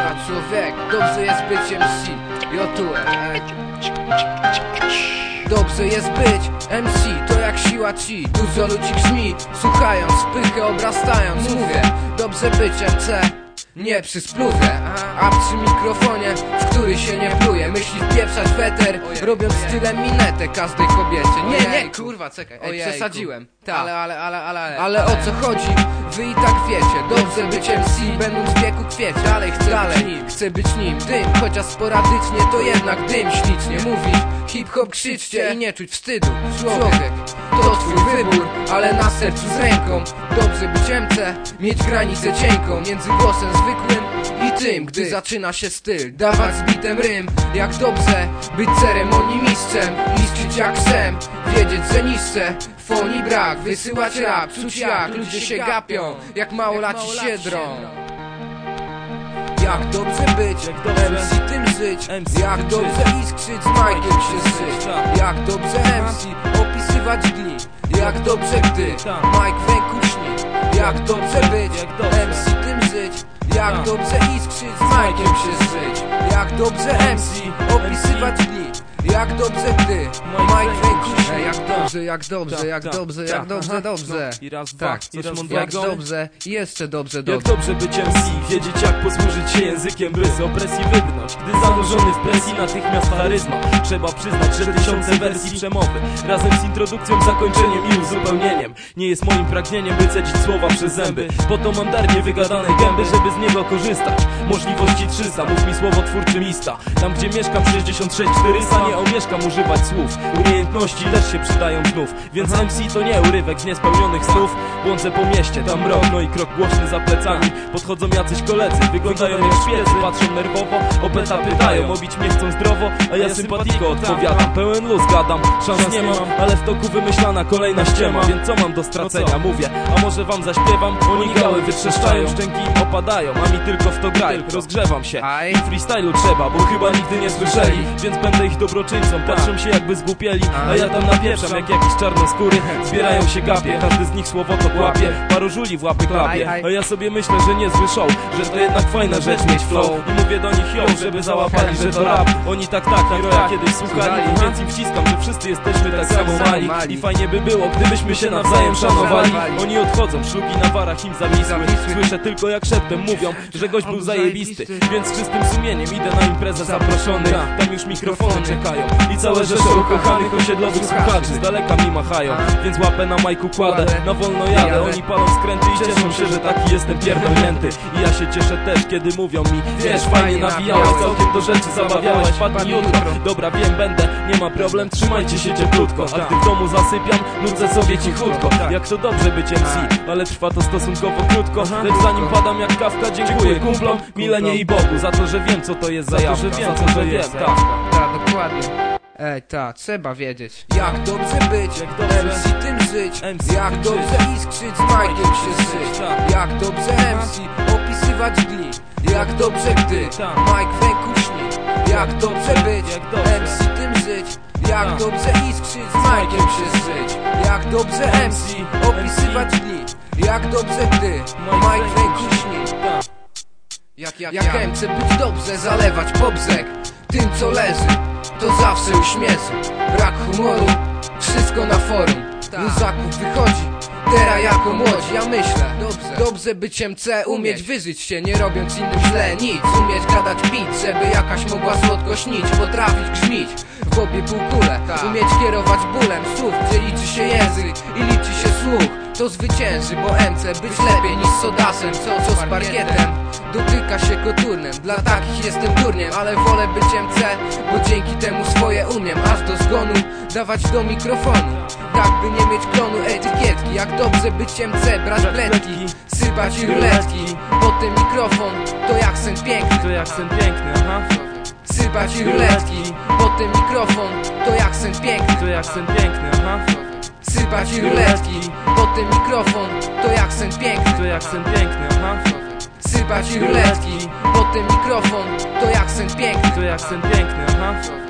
A człowiek, dobrze jest być MC Jotue Dobrze jest być MC, to jak siła ci. Dużo ludzi grzmi, słuchając, pychę obrastając. Mówię, dobrze być MC nie przy spluwie, a przy mikrofonie, w który się nie pluje. Myśli wpieprzać weter, robiąc stylem minetę każdej kobiecie. Nie, nie, kurwa, czekaj, ej, przesadziłem. Tak. ale, ale, ale, ale, ale. O co chodzi? Wy i tak wiecie, dobrze być MC, będąc w kwiecie Dalej chcę Dalej. być nim, chcę być nim, dym, chociaż sporadycznie to jednak dym ślicznie Mówisz, hip-hop krzyczcie i nie czuć wstydu. Człowiek, to twój wybór, ale na sercu z ręką. Dobrze być MC, mieć granicę cienką Między głosem zwykłym i tym Gdy zaczyna się styl, dawać z bitem rym Jak dobrze być ceremonii mistrzem. Iskrzeć jak sem, wiedzieć, że niższe Fonii brak, wysyłać rap, czuć jak ludzie się gapią Jak małolaci się drą jak dobrze być, jak dobrze MC tym żyć. MC Jak dobrze iskrzyć z Mike'iem się żyć Jak dobrze MC opisywać dni. Jak dobrze gdy Mike w ręku śni. Jak dobrze być, MC tym żyć. Jak dobrze iskrzyć z Mike'iem się żyć Jak dobrze MC opisywać dni jak dobrze gdy Mike Rękuszy Jak dobrze, jak dobrze, jak dobrze, jak dobrze, dobrze I raz, dwa, tak, raz Jak dobrze, jeszcze dobrze, Jak dobrze. dobrze być MC, wiedzieć jak posłużyć się językiem, by z opresji wybrnąć Gdy zanurzony w presji natychmiast charyzma Trzeba przyznać, że tysiące wersji przemowy Razem z introdukcją, zakończeniem i uzupełnieniem. Nie jest moim pragnieniem wycedzić słowa przez zęby. Po to mam dar niewygadane gęby, żeby z niego korzystać. Możliwości 300, mów mi słowo twórczy mista Tam gdzie mieszkam 66 400 nie omieszkam używać słów Umiejętności też się przydają znów. Więc MC to nie urywek z niespełnionych snów Błądzę po mieście, tam mrok, no i krok głośny za plecami. Podchodzą jacyś koledzy, wyglądają jak szpiecy Patrzą nerwowo, o beta pytają Obić mnie chcą zdrowo, a ja sympatiko odpowiadam. Pełen luz gadam, szans nie mam Ale w toku wymyślana kolejna ściema. Więc co mam do stracenia? Mówię, a może wam zaśpiewam? Oni gały wytrzeszczają, szczęki im opadają A mi tylko w to graj, rozgrzewam się. I freestylu trzeba, bo chyba nigdy nie słyszeli Więc będę ich dobroczyńcą. Patrzą się jakby zgłupieli, a ja tam napieprzam Jak jakiś czarnoskóry, zbierają się gapie Każdy z nich słowo to kłapie, paru żuli w łapy klapie. A ja sobie myślę, że niezły show Że to jednak fajna rzecz mieć flow. I mówię do nich yo, żeby załapali, że to rap. Oni tak tak, Heroja kiedyś słuchali Więc im wciskam, że wszyscy jesteśmy tak samo mali. I fajnie by było, gdybyśmy się nawzajem szanowali. Oni odchodzą, szlugi na warach im zawisły. Słyszę tylko jak szeptem mówią, że gość był zajebisty. Więc z czystym sumieniem idę na imprezę zaproszony. Tam już mikrofony czekają. I całe rzesze ukochanych osiedlowych słuchaczy Z daleka mi machają, więc łapę na majku kładę Na wolno jadę, oni palą skręty i cieszą się, że taki jestem pierdolnięty. I ja się cieszę też, kiedy mówią mi Wiesz, fajnie nawijałeś, całkiem do rzeczy zabawiałeś Wpadnij jutro, dobra wiem, będę, nie ma problem Trzymajcie się cieplutko, a gdy w domu zasypiam Nudzę sobie cichutko, jak to dobrze być MC Ale trwa to stosunkowo krótko. Lecz zanim padam jak kawka, dziękuję kumplom Milenie i Bogu za to, że wiem co to jest za to, że wiem co to jest, tak Tak, dokładnie Ej, ta, trzeba wiedzieć. Jak dobrze być, jak dobrze MC tym żyć. MC Jak tym dobrze iskrzyć z Mike'iem się żyć. Jak dobrze MC opisywać dni. Jak dobrze gdy. Mike w ręku śni. Jak dobrze być Jak dobrze. MC tym żyć. Jak dobrze iskrzyć z Mike'iem się żyć Jak dobrze MC opisywać dni. Jak dobrze gdy Mike w ręku śni. Tak. jak, jak, jak MC być dobrze, zalewać po brzeg Tym co leży, to zawsze uśmieszy Brak humoru, wszystko na forum. Muzaków wychodzi, teraz jako młodzi Ja myślę, dobrze, dobrze być MC Umieć wyżyć się, nie robiąc innym źle Nic, umieć gadać pić, żeby jakaś mogła słodko śnić Potrafić grzmić w obie półkule. Umieć kierować bólem słów, gdzie liczy się język i liczy się słuch. To zwycięży, bo MC być lepiej niż sodasem Co, co z parkietem dotyka się koturnem Dla takich jestem durniem, ale wolę być MC Bo dzięki temu swoje umiem Aż do zgonu dawać do mikrofonu. Tak by nie mieć klonu etykietki Jak dobrze być MC, brać pletki Sypać i ruletki Potem mikrofon, to jak sen piękny. To jak sen piękny, aha. Sypać i ruletki Potem mikrofon, to jak sen piękny. To jak sen piękny, aha. Sypać i ruletki Potem mikrofon, to jak sen piękny. To jak sen piękny, aha I ruletki Potem mikrofon, to jak sen piękny. To jak sen piękny, aha